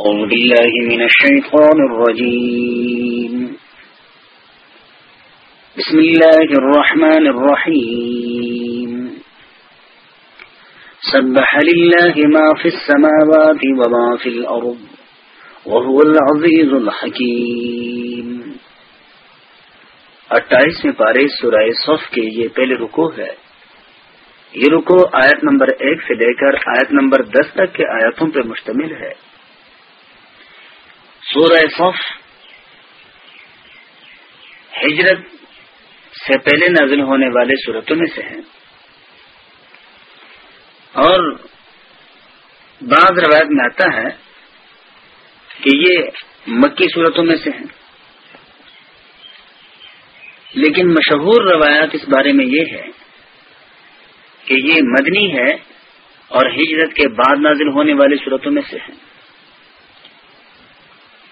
أعوذ بالله من الشيطان الرجيم. بسم الله الرحمن الرحيم. سبح لله ما في السماوات وما في الأرض وهو العزيز الحكيم. اٹھائیس میں پارے سورہ صف کے یہ پہلے رکو ہے. یہ رکو آیت نمبر ایک سے لے کر آیت نمبر دس تک کے آیتوں پر مشتمل ہے. سورہ صف ہجرت سے پہلے نازل ہونے والے صورتوں میں سے ہیں۔ اور بعض روایت میں آتا ہے کہ یہ مکی صورتوں میں سے ہیں۔ لیکن مشہور روایات اس بارے میں یہ ہے کہ یہ مدنی ہے اور ہجرت کے بعد نازل ہونے والی صورتوں میں سے ہیں۔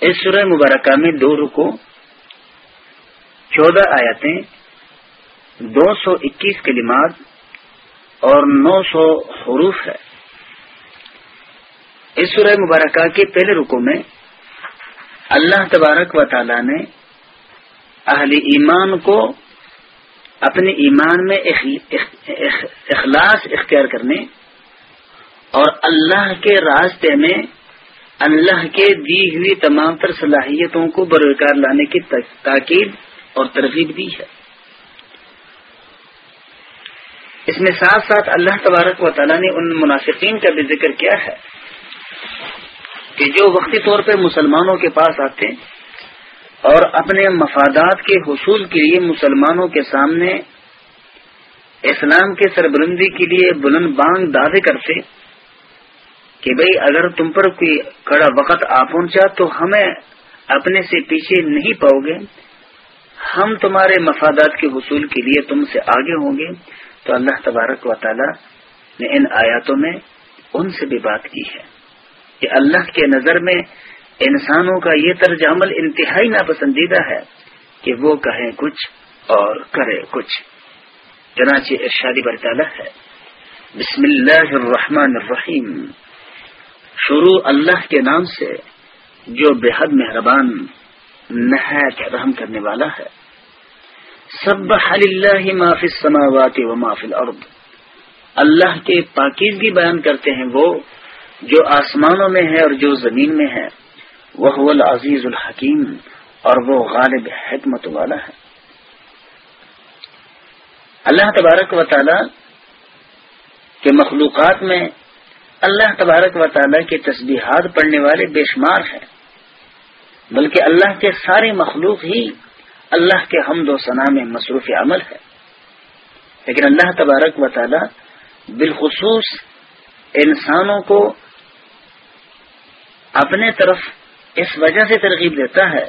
اس سورہ مبارکہ میں دو رکو چودہ آیتیں، دو سو اکیس کلمات اور نو سو حروف ہے۔ اس سورہ مبارکہ کے پہلے رکو میں اللہ تبارک و تعالی نے اہل ایمان کو اپنے ایمان میں اخلاص اختیار کرنے اور اللہ کے راستے میں اللہ کے دی ہوئی تمام تر صلاحیتوں کو بروکار لانے کی تاکید اور ترغیب دی ہے۔ اس میں ساتھ ساتھ اللہ تبارک و تعالیٰ نے ان منافقین کا بھی ذکر کیا ہے کہ جو وقتی طور پہ مسلمانوں کے پاس آتے اور اپنے مفادات کے حصول کے لیے مسلمانوں کے سامنے اسلام کے سربلندی کے لیے بلند بانگ دعوے کرتے کہ بھئی اگر تم پر کوئی کڑا وقت آ پہنچا تو ہمیں اپنے سے پیچھے نہیں پاؤ گے۔ ہم تمہارے مفادات کے حصول کے لیے تم سے آگے ہوں گے۔ تو اللہ تبارک و تعالی نے ان آیاتوں میں ان سے بھی بات کی ہے کہ اللہ کے نظر میں انسانوں کا یہ طرز عمل انتہائی ناپسندیدہ ہے کہ وہ کہیں کچھ اور کرے کچھ۔ چنانچہ ارشادی برطالہ ہے۔ بسم اللہ الرحمن الرحیم۔ شروع اللہ کے نام سے جو بے حد مہربان نہایت رحم کرنے والا ہے۔ سب اللہ معافی السماوات و معاف الارض۔ اللہ کے پاکیزگی بیان کرتے ہیں وہ جو آسمانوں میں ہے اور جو زمین میں ہے۔ وہ العزیز الحکیم اور وہ غالب حکمت والا ہے۔ اللہ تبارک و تعالی کے مخلوقات میں اللہ تبارک و تعالیٰ کی تسبیحات پڑھنے والے بے شمار ہیں۔ بلکہ اللہ کے سارے مخلوق ہی اللہ کے حمد و ثناء میں مصروف عمل ہے لیکن اللہ تبارک و تعالیٰ بالخصوص انسانوں کو اپنے طرف اس وجہ سے ترغیب دیتا ہے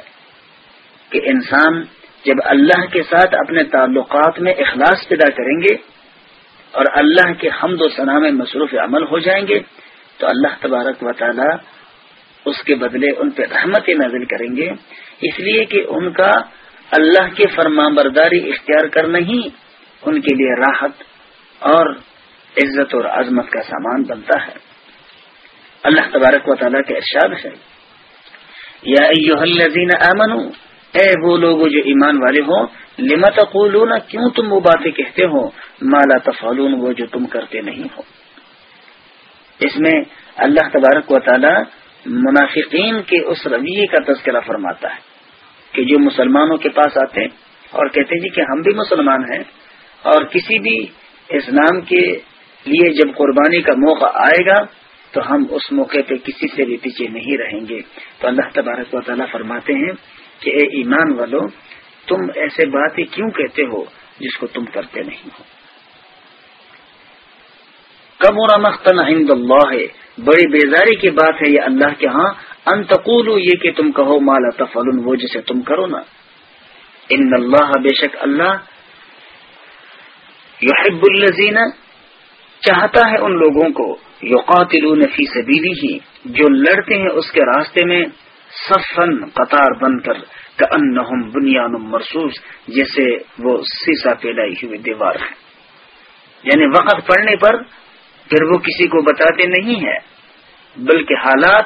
کہ انسان جب اللہ کے ساتھ اپنے تعلقات میں اخلاص پیدا کریں گے اور اللہ کے حمد و ثناء میں مصروف عمل ہو جائیں گے، تو اللہ تبارک و تعالی اس کے بدلے ان پہ رحمت نازل کریں گے۔ اس لیے کہ ان کا اللہ کے فرما برداری اختیار کرنا ہی ان کے لیے راحت اور عزت اور عظمت کا سامان بنتا ہے۔ اللہ تبارک و تعالیٰ کے ارشاد ہے، یا الذین آمنوا اے وہ لوگ جو ایمان والے ہوں لمت قولون کیوں تم وہ باتیں کہتے ہو؟ مالا تفعلون، وہ جو تم کرتے نہیں ہو۔ اس میں اللہ تبارک و تعالی منافقین کے اس رویے کا تذکرہ فرماتا ہے کہ جو مسلمانوں کے پاس آتے اور کہتے جی کہ ہم بھی مسلمان ہیں اور کسی بھی اسلام کے لیے جب قربانی کا موقع آئے گا تو ہم اس موقع پہ کسی سے بھی پیچھے نہیں رہیں گے۔ تو اللہ تبارک و تعالیٰ فرماتے ہیں کہ اے ایمان والو، تم ایسے باتیں کیوں کہتے ہو جس کو تم کرتے نہیں ہو؟ کم مختن ہند اللہ ہے بڑی بیزاری کی بات ہے یہ اللہ کے ہاں انتقول یہ کہ تم کہو مالا تفل وہ جسے تم کرو نا۔ ان اللہ بے شک اللہ یحب الزین چاہتا ہے ان لوگوں کو یوقاتل فی سبیلی ہی جو لڑتے ہیں اس کے راستے میں۔ سفن قطار بن کر ان بنیاد مرسوس جیسے وہ سیسا پیدائی ہوئی دیوار ہے۔ یعنی وقت پڑنے پر پھر وہ کسی کو بتاتے نہیں ہے بلکہ حالات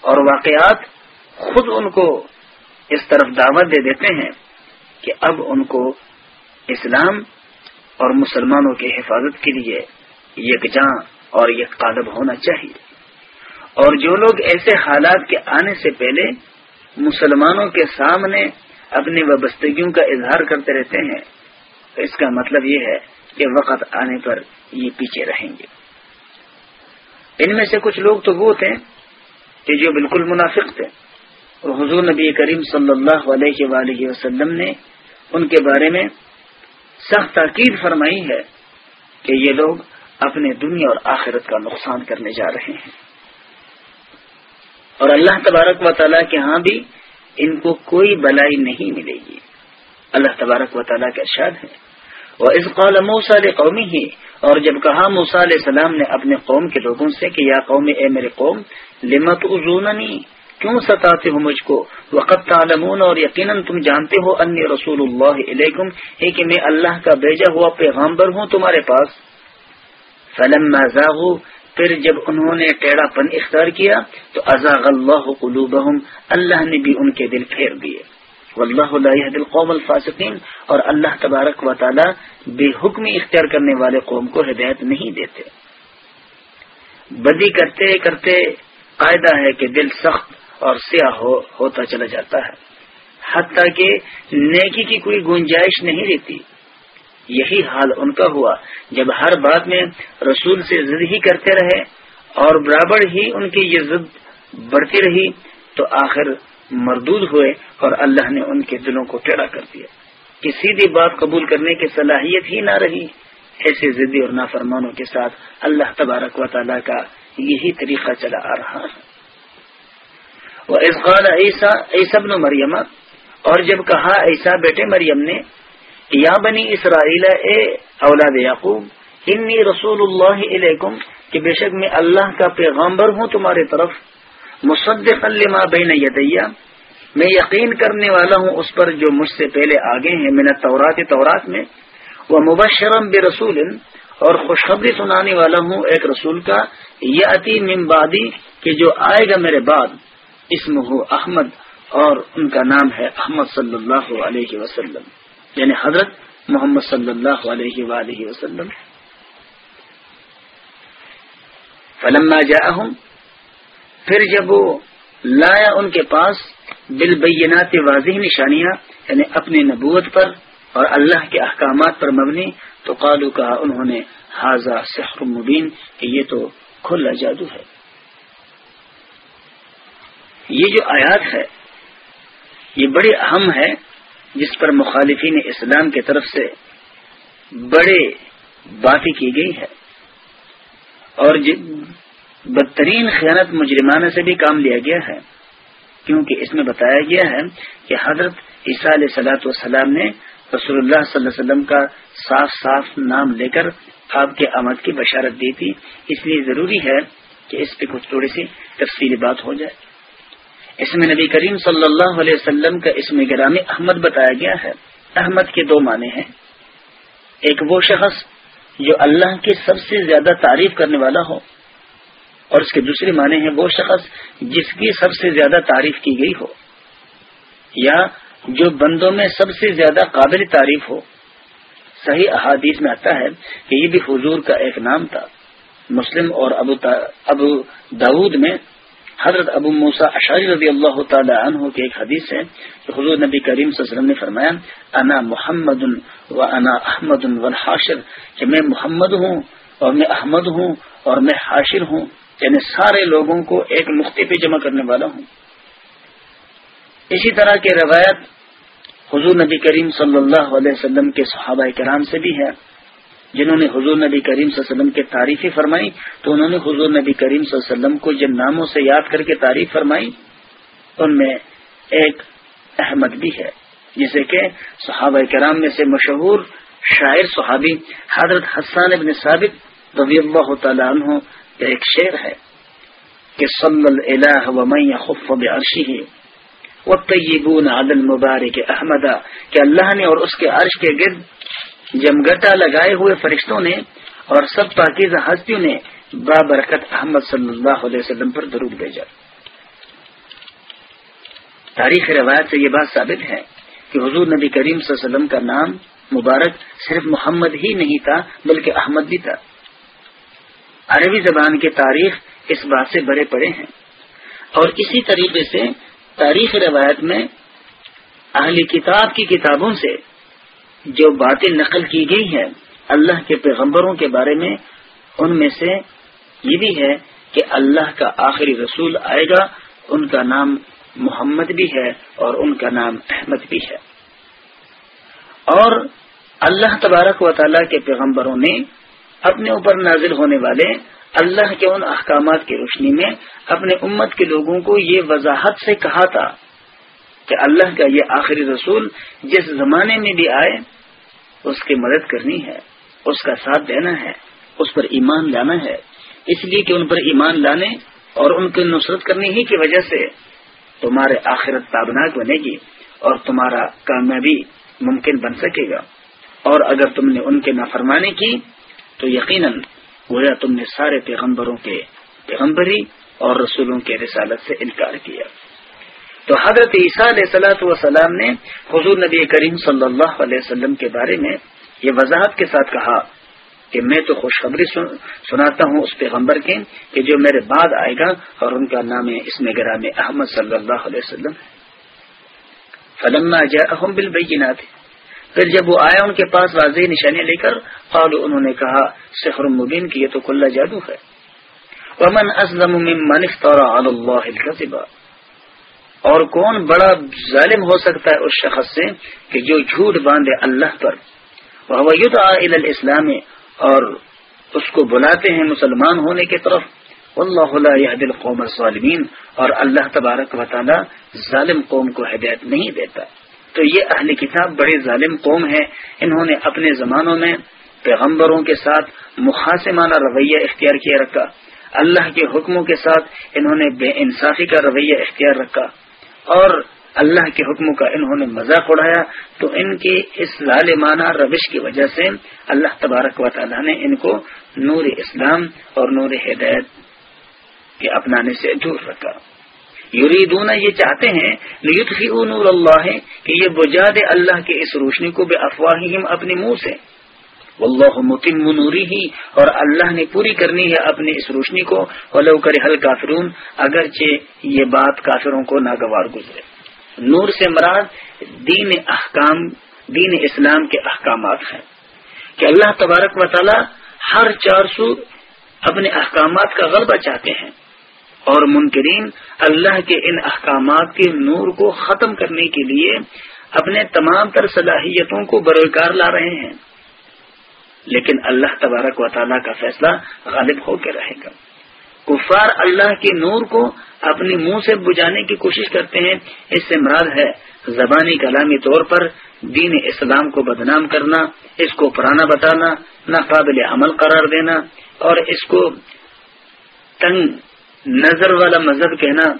اور واقعات خود ان کو اس طرف دعوت دے دیتے ہیں کہ اب ان کو اسلام اور مسلمانوں کی حفاظت کے لیے یکجاں اور یک قالب ہونا چاہیے۔ اور جو لوگ ایسے حالات کے آنے سے پہلے مسلمانوں کے سامنے اپنی وابستگیوں کا اظہار کرتے رہتے ہیں، تو اس کا مطلب یہ ہے کہ وقت آنے پر یہ پیچھے رہیں گے۔ ان میں سے کچھ لوگ تو وہ تھے کہ جو بالکل منافق تھے۔ اور حضور نبی کریم صلی اللہ علیہ وآلہ وسلم نے ان کے بارے میں سخت تاکید فرمائی ہے کہ یہ لوگ اپنے دنیا اور آخرت کا نقصان کرنے جا رہے ہیں۔ اور اللہ تبارک و تعالیٰ کے ہاں بھی ان کو کوئی بلائی نہیں ملے گی۔ اللہ تبارک و تعالیٰ کا ارشاد ہے۔ وہ اس قال موسا قومی ہی اور جب کہا موسا علیہ السلام نے اپنے قوم کے لوگوں سے کہ یا قوم، اے میرے قوم لمت ازوننی کیوں ستاتے ہو مجھ کو؟ وقت تعلمون، اور یقیناً تم جانتے ہو ان رسول اللہ علیکم ہے کہ میں اللہ کا بھیجا ہوا پیغامبر ہوں تمہارے پاس۔ فلم پھر جب انہوں نے ٹیڑھا پن اختیار کیا تو ازاغ اللہ قلوبہم، اللہ نے بھی ان کے دل پھیر دیے۔ واللہ لا يهدي القوم الفاسقین، اور اللہ تبارک و تعالی بے حکمی اختیار کرنے والے قوم کو ہدایت نہیں دیتے۔ بدی کرتے کرتے قاعدہ ہے کہ دل سخت اور سیاہ ہو، ہوتا چلا جاتا ہے۔ حتیٰ کہ نیکی کی کوئی گنجائش نہیں رہتی۔ یہی حال ان کا ہوا۔ جب ہر بات میں رسول سے ضد ہی کرتے رہے اور برابر ہی ان کی یہ ضد بڑھتی رہی، تو آخر مردود ہوئے اور اللہ نے ان کے دلوں کو ٹیڑھا کر دیا۔ کہ سیدھی بات قبول کرنے کی صلاحیت ہی نہ رہی۔ ایسے ضدی اور نافرمانوں کے ساتھ اللہ تبارک و تعالیٰ کا یہی طریقہ چلا آ رہا ہے۔ وہ عیسیٰ عیسب مریم اور جب کہا ایسا بیٹے مریم نے یا بنی اسرائیل اے اولاد یعقوب، انی رسول اللہ علیکم، کہ بے شک میں اللہ کا پیغامبر ہوں تمہاری طرف مصدق لما بین یدیا میں یقین کرنے والا ہوں اس پر جو مجھ سے پہلے آگے ہیں میں تورات تورات میں وہ مبشرم بے رسول اور خوشخبری سنانے والا ہوں ایک رسول کا یہ عطی ممبادی کہ جو آئے گا میرے بعد اسم ہو احمد، اور ان کا نام ہے احمد صلی اللہ علیہ وسلم۔ یعنی حضرت محمد صلی اللہ علیہ وآلہ وسلم. فلما جاءهم پھر جب وہ لایا ان کے پاس، بالبینات واضح نشانیاں یعنی اپنی نبوت پر اور اللہ کے احکامات پر مبنی، تو قالو کہا، انہوں نے حاضہ سحر مبین کہ یہ تو کھلا جادو ہے۔ یہ جو آیات ہے، یہ بڑی اہم ہے جس پر مخالفین اسلام کی طرف سے بڑے باتیں کی گئی ہے اور بدترین خیانت مجرمانہ سے بھی کام لیا گیا ہے، کیونکہ اس میں بتایا گیا ہے کہ حضرت عیسیٰ علیہ سلاۃ والسلام نے رسول اللہ صلی اللہ علیہ وسلم کا صاف صاف نام لے کر آپ کے آمد کی بشارت دی تھی۔ اس لیے ضروری ہے کہ اس پہ کچھ تھوڑی سی تفصیلی بات ہو جائے۔ اس میں نبی کریم صلی اللہ علیہ وسلم کا اس میں گرامی احمد بتایا گیا ہے۔ احمد کے دو معنی ہیں۔ ایک وہ شخص جو اللہ کی سب سے زیادہ تعریف کرنے والا ہو۔ اور اس کے دوسرے معنی ہیں وہ شخص جس کی سب سے زیادہ تعریف کی گئی ہو۔ یا جو بندوں میں سب سے زیادہ قابل تعریف ہو۔ صحیح احادیث میں آتا ہے کہ یہ بھی حضور کا ایک نام تھا۔ مسلم اور ابو ابو داود میں حضرت ابو موسا اشاری رضی اللہ تعالی عنہ کی ایک حدیث ہے کہ حضور نبی کریم صلی اللہ علیہ وسلم نے فرمایا، انا محمد و انا احمد والحاشر کہ میں محمد ہوں اور میں احمد ہوں اور میں حاشر ہوں یعنی سارے لوگوں کو ایک مختی پہ جمع کرنے والا ہوں۔ اسی طرح کی روایت حضور نبی کریم صلی اللہ علیہ وسلم کے صحابہ کرام سے بھی ہے۔ جنہوں نے حضور نبی کریم صلی اللہ علیہ وسلم کی تعریفی فرمائی تو انہوں نے حضور نبی کریم صلی اللہ علیہ وسلم کو جن ناموں سے یاد کر کے تعریف فرمائی، ان میں ایک احمد بھی ہے، جسے کہ صحابہ کرام میں سے مشہور شاعر صحابی حضرت حسان ابن ثابت رضی اللہ تعالیٰ عنہ کا ایک شعر ہے کہ صلی اللہ ومن خف بعرشی وہ طیبون عدل مبارک احمدہ کہ اللہ نے اور اس کے عرش کے گرد جمگٹا لگائے ہوئے فرشتوں نے اور سب پاکیزہ ہستیوں نے بابرکت احمد صلی اللہ علیہ وسلم پر درود بھیجا۔ تاریخ روایت سے یہ بات ثابت ہے کہ حضور نبی کریم صلی اللہ علیہ وسلم کا نام مبارک صرف محمد ہی نہیں تھا، بلکہ احمد بھی تھا۔ عربی زبان کی تاریخ اس بات سے بڑے پڑے ہیں۔ اور اسی طریقے سے تاریخ روایت میں اہلی کتاب کی کتابوں سے جو باتیں نقل کی گئی ہیں اللہ کے پیغمبروں کے بارے میں، ان میں سے یہ بھی ہے کہ اللہ کا آخری رسول آئے گا، ان کا نام محمد بھی ہے اور ان کا نام احمد بھی ہے۔ اور اللہ تبارک و تعالیٰ کے پیغمبروں نے اپنے اوپر نازل ہونے والے اللہ کے ان احکامات کی روشنی میں اپنے امت کے لوگوں کو یہ وضاحت سے کہا تھا کہ اللہ کا یہ آخری رسول جس زمانے میں بھی آئے، اس کی مدد کرنی ہے، اس کا ساتھ دینا ہے، اس پر ایمان لانا ہے۔ اس لیے کہ ان پر ایمان لانے اور ان کی نصرت کرنے ہی کی وجہ سے تمہارے آخرت تابناک بنے گی اور تمہارا کامیابی ممکن بن سکے گا۔ اور اگر تم نے ان کے نافرمانی کی، تو یقیناً گویا تم نے سارے پیغمبروں کے پیغمبری اور رسولوں کے رسالت سے انکار کیا۔ تو حضرت عیسیٰ علیہ سلاۃ وسلام نے حضور نبی کریم صلی اللہ علیہ وسلم کے بارے میں یہ وضاحت کے ساتھ کہا کہ میں تو خوشخبری سناتا ہوں اس پیغمبر کے کہ جو میرے بعد آئے گا اور ان کا نام ہے اس میں گرام احمد صلی اللہ علیہ وسلم فلم احم بل پھر جب وہ آیا ان کے پاس واضح نشانیاں لے کر قالو انہوں نے کہا، سحر مبین کی یہ تو کلّا جادو ہے۔ ومن اسلم من افترى على الله الكذب اور کون بڑا ظالم ہو سکتا ہے اس شخص سے کہ جو جھوٹ باندھے اللہ پر؟ وہ الاسلام اور اس کو بلاتے ہیں مسلمان ہونے کی طرف۔ اللہ يهد القوم الظالمین اور اللہ تبارک و تعالی ظالم قوم کو ہدایت نہیں دیتا۔ تو یہ اہل کتاب بڑے ظالم قوم ہے انہوں نے اپنے زمانوں میں پیغمبروں کے ساتھ مخاصمانہ رویہ اختیار کیا رکھا۔ اللہ کے حکموں کے ساتھ انہوں نے بے انصافی کا رویہ اختیار رکھا۔ اور اللہ کے حکموں کا انہوں نے مذاق اڑایا، تو ان کی اس ظالمانہ روش کی وجہ سے اللہ تبارک و تعالیٰ نے ان کو نور اسلام اور نور ہدایت کے اپنانے سے دور رکھا۔ یریدون یہ چاہتے ہیں نور اللہ، کہ یہ بجا دے اللہ کے اس روشنی کو بے افواہم اپنے منہ سے۔ واللہ متم نوری ہی اور اللہ نے پوری کرنی ہے اپنی اس روشنی کو۔ ولو کر حل کافرون اگرچہ یہ بات کافروں کو ناگوار گزرے۔ نور سے مراد دین احکام، دین اسلام کے احکامات ہیں۔ کہ اللہ تبارک و تعالی ہر چار سو اپنے احکامات کا غلبہ چاہتے ہیں، اور منکرین اللہ کے ان احکامات کے نور کو ختم کرنے کے لیے اپنے تمام تر صلاحیتوں کو بروکار لا رہے ہیں۔ لیکن اللہ تبارک و تعالیٰ کا فیصلہ غالب ہو کے رہے گا۔ کفار اللہ کے نور کو اپنے منہ سے بجانے کی کوشش کرتے ہیں۔ اس سے مراد ہے زبانی کلامی طور پر دین اسلام کو بدنام کرنا، اس کو پرانا بتانا، ناقابل عمل قرار دینا، اور اس کو تنگ نظر والا مذہب کہنا۔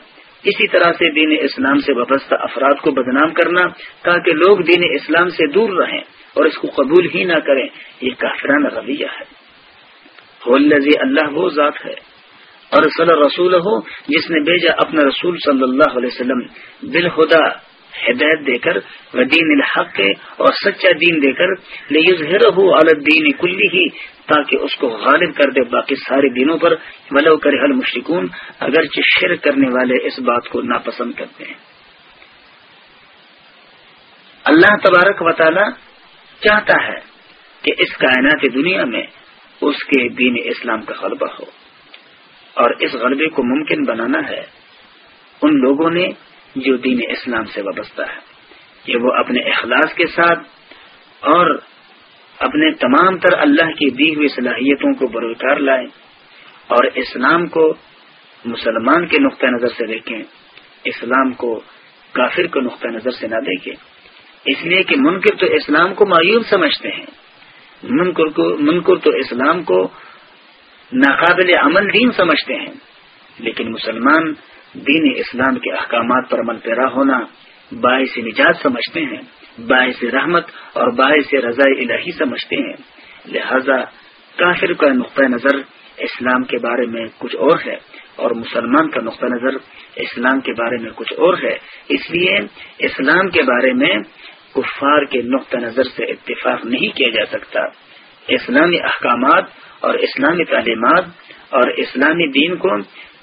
اسی طرح سے دین اسلام سے وابستہ افراد کو بدنام کرنا تاکہ لوگ دین اسلام سے دور رہیں۔ اور اس کو قبول ہی نہ کریں، یہ کافرانہ رویہ ہے۔ اللہ وہ ذات ہے۔ اور صلی رسول ہو جس نے بھیجا اپنا رسول صلی اللہ علیہ وسلم بالخدا ہدایت دے کر وہ دین الحق اور سچا دین دے کر الدین کلی ہی تاکہ اس کو غالب کر دے باقی سارے دینوں پر۔ ولو کر حل مشرقون اگرچہ شرک کرنے والے اس بات کو ناپسند کرتے ہیں۔ اللہ تبارک و تعالی چاہتا ہے کہ اس کائنات دنیا میں اس کے دین اسلام کا غلبہ ہو۔ اور اس غلبے کو ممکن بنانا ہے ان لوگوں نے جو دین اسلام سے وابستہ ہے، کہ وہ اپنے اخلاص کے ساتھ اور اپنے تمام تر اللہ کی دی ہوئی صلاحیتوں کو بروکار لائیں اور اسلام کو مسلمان کے نقطۂ نظر سے دیکھیں، اسلام کو کافر کے نقطۂ نظر سے نہ دیکھیں۔ اس لیے کہ منکر تو اسلام کو معیوب سمجھتے ہیں۔ منکر کو منکر تو اسلام کو ناقابل عمل دین سمجھتے ہیں۔ لیکن مسلمان دین اسلام کے احکامات پر عمل پیرا ہونا باعث نجات سمجھتے ہیں، باعث رحمت اور باعث رضاء الہی سمجھتے ہیں۔ لہذا کافر کا نقطۂ نظر اسلام کے بارے میں کچھ اور ہے اور مسلمان کا نقطہ نظر اسلام کے بارے میں کچھ اور ہے۔ اس لیے اسلام کے بارے میں کفار کے نقطہ نظر سے اتفاق نہیں کیا جا سکتا۔ اسلامی احکامات اور اسلامی تعلیمات اور اسلامی دین کو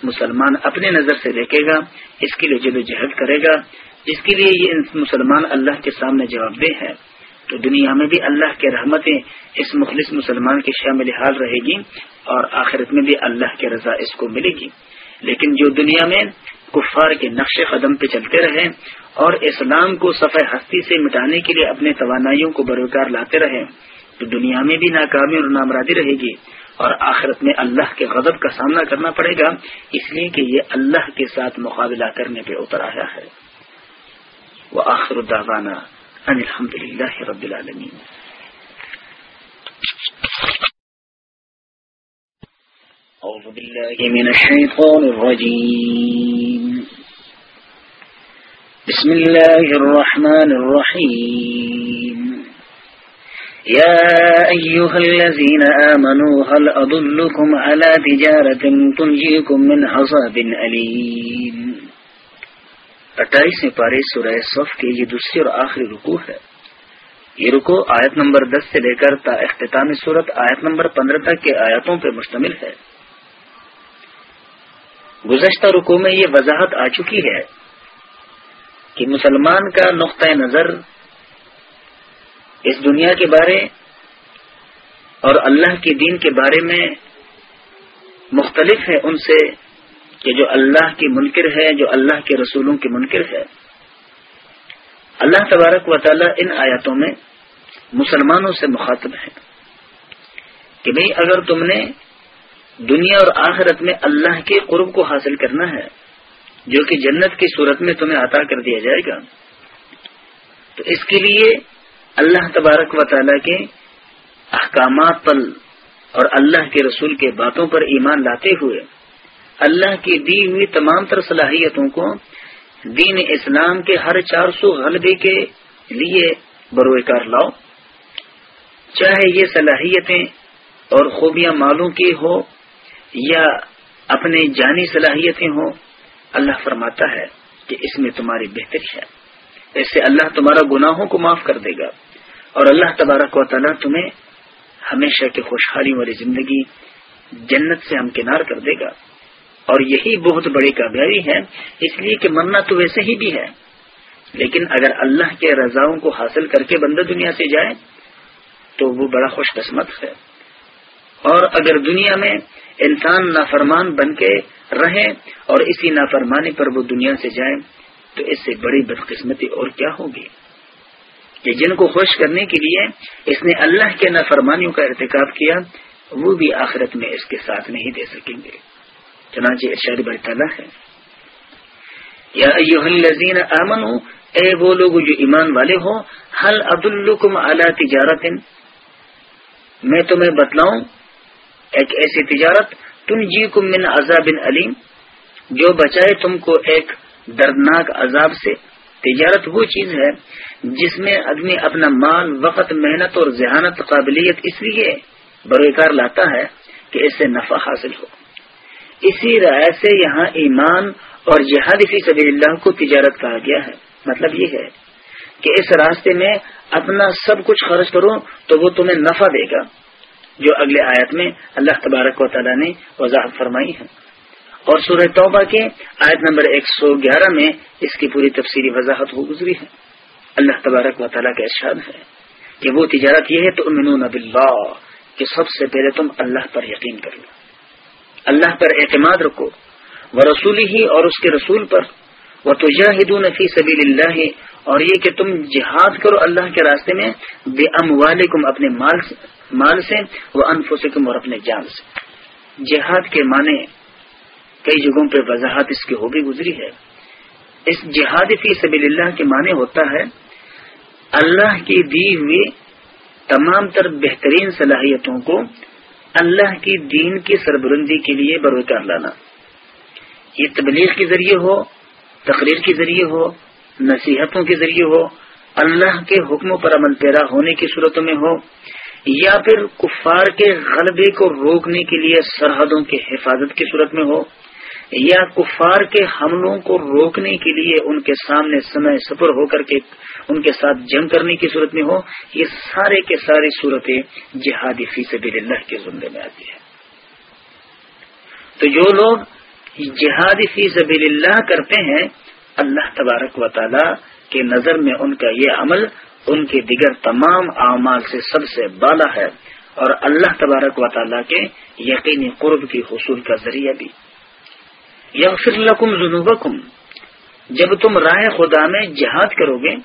مسلمان اپنے نظر سے دیکھے گا، اس کے لیے جد و جہد کرے گا۔ جس کے لیے یہ مسلمان اللہ کے سامنے جواب دہ ہے۔ تو دنیا میں بھی اللہ کے رحمتیں اس مخلص مسلمان کی شامل حال رہے گی اور آخرت میں بھی اللہ کی رضا اس کو ملے گی۔ لیکن جو دنیا میں کفار کے نقش قدم پہ چلتے رہے اور اسلام کو صفحہ ہستی سے مٹانے کے لیے اپنے توانائیوں کو بروکار لاتے رہے تو دنیا میں بھی ناکامی اور نامرادی رہے گی اور آخرت میں اللہ کے غضب کا سامنا کرنا پڑے گا۔ اس لیے کہ یہ اللہ کے ساتھ مقابلہ کرنے پہ اتر آیا ہے۔ وہ آخر الداوانہ ان الحمد للہ رب العالمین أعوذ بالله من الشيطان الرجيم. بسم الله الرحمن الرحيم. يا أيها الذين آمنوا، هل أضلكم على تجارة تنجيكم من عذاب أليم؟ اٹھائیسویں پارے سورہ صف کے یہ دوسری اور آخری رکو ہے۔ یہ رکو آیت نمبر دس سے لے کر تا اختتامی صورت آیت نمبر پندرہ تک کے آیاتوں پر مشتمل ہے۔ گزشتہ رکو میں یہ وضاحت آ چکی ہے کہ مسلمان کا نقطۂ نظر اس دنیا کے بارے اور اللہ کے دین کے بارے میں مختلف ہے، ان سے کہ جو اللہ کی منکر ہے، جو اللہ کے رسولوں کی منکر ہے۔ اللہ تبارک و تعالی ان آیاتوں میں مسلمانوں سے مخاطب ہے کہ بھئی اگر تم نے دنیا اور آخرت میں اللہ کے قرب کو حاصل کرنا ہے، جو کہ جنت کی صورت میں تمہیں عطا کر دیا جائے گا، تو اس کے لیے اللہ تبارک و تعالی کے احکامات پر اور اللہ کے رسول کے باتوں پر ایمان لاتے ہوئے اللہ کی دی ہوئی تمام تر صلاحیتوں کو دین اسلام کے ہر چار سو غلبے کے لیے بروئے کار لاؤ۔ چاہے یہ صلاحیتیں اور خوبیاں معلوم کی ہو یا اپنے جانی صلاحیتیں ہوں، اللہ فرماتا ہے کہ اس میں تمہاری بہتری ہے۔ ایسے اللہ تمہارا گناہوں کو معاف کر دے گا اور اللہ تبارک و تعالیٰ تمہیں ہمیشہ کی خوشحالی والی زندگی جنت سے ہم کنار کر دے گا۔ اور یہی بہت بڑی کامیابی ہے، اس لیے کہ مرنا تو ویسے ہی بھی ہے۔ لیکن اگر اللہ کے رضاؤں کو حاصل کر کے بندہ دنیا سے جائے، تو وہ بڑا خوش قسمت ہے۔ اور اگر دنیا میں انسان نافرمان بن کے رہے اور اسی نافرمانی پر وہ دنیا سے جائے، تو اس سے بڑی بدقسمتی اور کیا ہوگی؟ کہ جن کو خوش کرنے کے لیے اس نے اللہ کے نافرمانیوں کا ارتکاب کیا، وہ بھی آخرت میں اس کے ساتھ نہیں دے سکیں گے۔ چنانچہ ارشاد برطالہ ہے۔ یا الذین آمنوا اے وہ لوگ جو ایمان والے ہو حل عبد الکم تجارت میں تمہیں بتلاؤں، ایک ایسی تجارت تم جی کو من عذاب علیم، جو بچائے تم کو ایک دردناک عذاب سے۔ تجارت وہ چیز ہے جس میں آدمی اپنا مال، وقت، محنت اور ذہانت، قابلیت اس لیے بروکار لاتا ہے کہ اس سے نفع حاصل ہو۔ اسی رائے سے یہاں ایمان اور جہاد فی سبیل اللہ کو تجارت کہا گیا ہے۔ مطلب یہ ہے کہ اس راستے میں اپنا سب کچھ خرچ کرو تو وہ تمہیں نفع دے گا، جو اگلے آیت میں اللہ تبارک و تعالیٰ نے وضاحت فرمائی ہے۔ اور سورہ توبہ کے آیت نمبر ایک سو گیارہ میں اس کی پوری تفصیلی وضاحت ہو گزری ہے۔ اللہ تبارک و تعالیٰ کا ارشاد ہے کہ وہ تجارت یہ ہے تو امنون کہ سب سے پہلے تم اللہ پر یقین کر لو اللہ پر اعتماد رکھو وہ رسولی ہی اور اس کے رسول پر وہ تو فی سبیل اللہ اور یہ کہ تم جہاد کرو اللہ کے راستے میں، بے ام اپنے مال سے مال سے وہ انفسکم اور اپنے جان سے۔ جہاد کے معنی کئی جگہوں پہ وضاحت اس کی ہو بھی گزری ہے۔ اس جہاد فی سبیل اللہ کے معنی ہوتا ہے، اللہ کی دی ہوئی تمام تر بہترین صلاحیتوں کو اللہ کی دین کی سربرندی کے لیے بروکار لانا یہ تبلیغ کے ذریعے ہو، تقریر کے ذریعے ہو، نصیحتوں کے ذریعے ہو، اللہ کے حکموں پر عمل پیرا ہونے کی صورتوں میں ہو، یا پھر کفار کے غلبے کو روکنے کے لیے سرحدوں کی حفاظت کی صورت میں ہو۔ یا کفار کے حملوں کو روکنے کے لیے ان کے سامنے سمے سفر ہو کر کے ان کے ساتھ جنگ کرنے کی صورت میں ہو، یہ سارے کے ساری صورتیں جہادی فی سبیل اللہ کے زندے میں آتی ہے تو جو لوگ جہادی فی سبیل اللہ کرتے ہیں، اللہ تبارک و تعالی کے نظر میں ان کا یہ عمل ان کے دیگر تمام اعمال سے سب سے بالا ہے اور اللہ تبارک و تعالیٰ کے یقینی قرب کی حصول کا ذریعہ بھی۔ یغفر لکم ذنوبکم۔ جب تم رائے خدا میں جہاد کرو گے،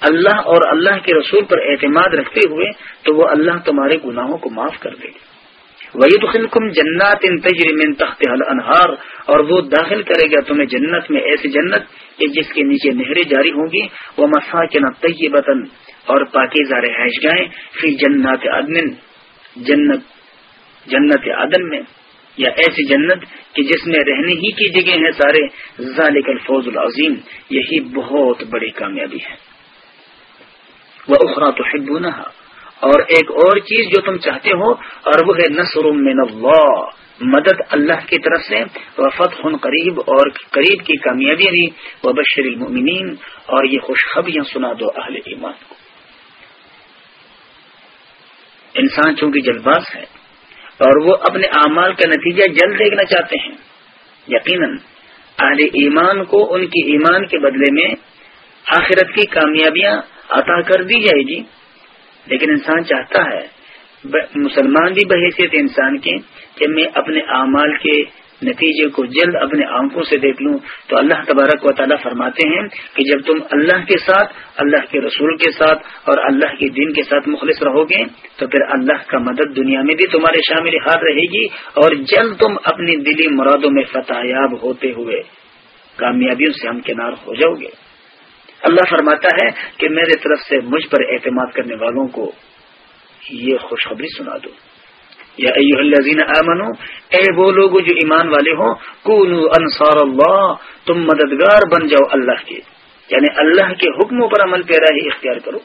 اللہ اور اللہ کے رسول پر اعتماد رکھتے ہوئے، تو وہ اللہ تمہارے گناہوں کو معاف کر دے گا وہی تو جنات ان تجرمن تخت انہار اور وہ داخل کرے گا تمہیں جنت میں ایسی جنت کہ جس کے نیچے نہریں جاری ہوں گی۔ وہ مسا کے نہ اور پاکیزہ رہائش گاہیں پھر جنات عدن۔ جنت جنت عدن میں۔ یا ایسی جنت کہ جس میں رہنے ہی کی جگہ ہیں سارے، ذالک الفوز العظیم، یہی بہت بڑی کامیابی ہے۔ وہ اخرا تو اور ایک اور چیز جو تم چاہتے ہو، اور وہ ہے نصر من اللہ، مدد اللہ کی طرف سے وفت ہن قریب اور قریب کی کامیابی یعنی بھی وہ بشر المؤمنین اور یہ خوشخبریاں سنا دو اہل ایمان کو۔ انسان چونکہ جلد باز ہے اور وہ اپنے اعمال کا نتیجہ جلد دیکھنا چاہتے ہیں۔ یقیناً اہل ایمان کو ان کی ایمان کے بدلے میں آخرت کی کامیابیاں عطا کر دی جائے گی۔ لیکن انسان چاہتا ہے مسلمان بھی بحیثیت انسان کے کہ میں اپنے اعمال کے نتیجے کو جلد اپنے آنکھوں سے دیکھ لوں تو اللہ تبارک و تعالیٰ فرماتے ہیں کہ جب تم اللہ کے ساتھ، اللہ کے رسول کے ساتھ اور اللہ کے دین کے ساتھ مخلص رہو گے، تو پھر اللہ کا مدد دنیا میں بھی تمہارے شامل ہاتھ رہے گی اور جلد تم اپنی دلی مرادوں میں فتح یاب ہوتے ہوئے کامیابیوں سے ہم کنار ہو جاؤ گے۔ اللہ فرماتا ہے کہ میرے طرف سے مجھ پر اعتماد کرنے والوں کو یہ خوشخبری سنا دو۔ یا الذین آمنو، اے وہ لوگ جو ایمان والے ہوں، کونو انصار اللہ، تم مددگار بن جاؤ اللہ کے۔ یعنی اللہ کے حکموں پر عمل پیرا ہی اختیار کرو۔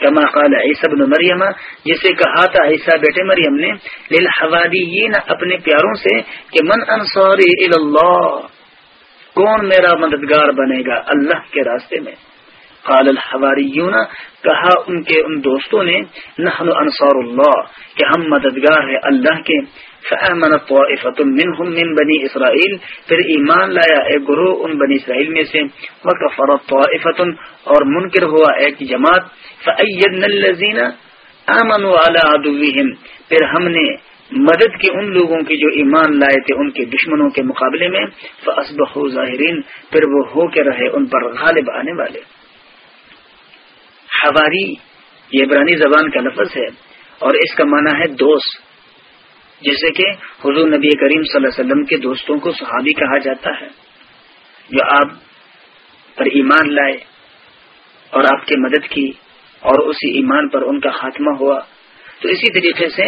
کما قال عیسی بن مریم، جسے کہا تھا عیسیٰ بیٹے مریم نے للحواریین اپنے پیاروں سے کہ من انصاری اللہ، کون میرا مددگار بنے گا اللہ کے راستے میں؟ قال الحواریون، کہا ان کے ان دوستوں نے، نحن انصار اللہ، کہ ہم مددگار ہیں اللہ کے فامن طائفۃ منهم من بنی اسرائیل، پھر ایمان لایا ایک گروہ ان بنی اسرائیل میں سے، وکفر طائفۃ اور منکر ہوا ایک جماعت فایدنا الذين امنوا على عدوهم پھر ہم نے مدد کی ان لوگوں کی جو ایمان لائے تھے ان کے دشمنوں کے مقابلے میں، فاصبحوا ظاہرین، پھر وہ ہو کے رہے ان پر غالب آنے والے۔ حواری، یہ عبرانی زبان کا لفظ ہے، اور اس کا معنی ہے دوست، جیسے کہ حضور نبی کریم صلی اللہ علیہ وسلم کے دوستوں کو صحابی کہا جاتا ہے، جو آپ پر ایمان لائے اور آپ کی مدد کی اور اسی ایمان پر ان کا خاتمہ ہوا۔ تو اسی طریقے سے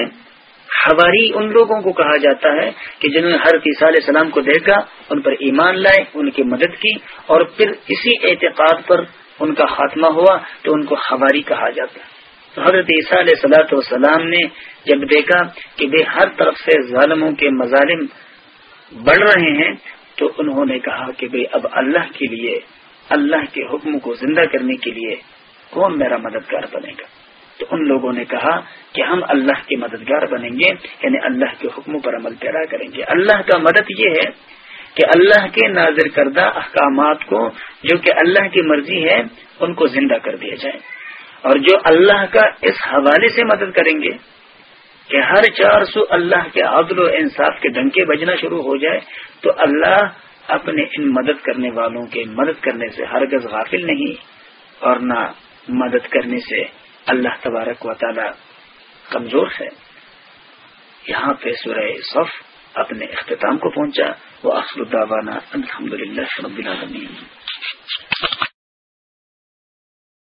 ہواری ان لوگوں کو کہا جاتا ہے کہ جنہوں نے ہر فیصا علیہ السلام کو دیکھا، ان پر ایمان لائے، ان کی مدد کی اور پھر اسی اعتقاد پر ان کا خاتمہ ہوا تو ان کو خواری کہا جاتا تو حضرت عیسیٰ علیہ صلاحت والسلام نے جب دیکھا کہ بے ہر طرف سے ظالموں کے مظالم بڑھ رہے ہیں، تو انہوں نے کہا کہ بھائی اب اللہ کے لیے، اللہ کے حکم کو زندہ کرنے کے لیے کون میرا مددگار بنے گا؟ تو ان لوگوں نے کہا کہ ہم اللہ کے مددگار بنیں گے یعنی اللہ کے حکموں پر عمل پیرا کریں گے۔ اللہ کا مدد یہ ہے کہ اللہ کے نازر کردہ احکامات کو جو کہ اللہ کی مرضی ہے، ان کو زندہ کر دیا جائے۔ اور جو اللہ کا اس حوالے سے مدد کریں گے کہ ہر چار سو اللہ کے عدل و انصاف کے ڈنکے بجنا شروع ہو جائے، تو اللہ اپنے ان مدد کرنے والوں کے مدد کرنے سے ہرگز غافل نہیں اور نہ مدد کرنے سے اللہ تبارک و تعالی کمزور ہے۔ یہاں پہ سورہ صف اپنے اختتام کو پہنچا۔ وہ آخر الداوانہ الحمد للہ رب العالمین۔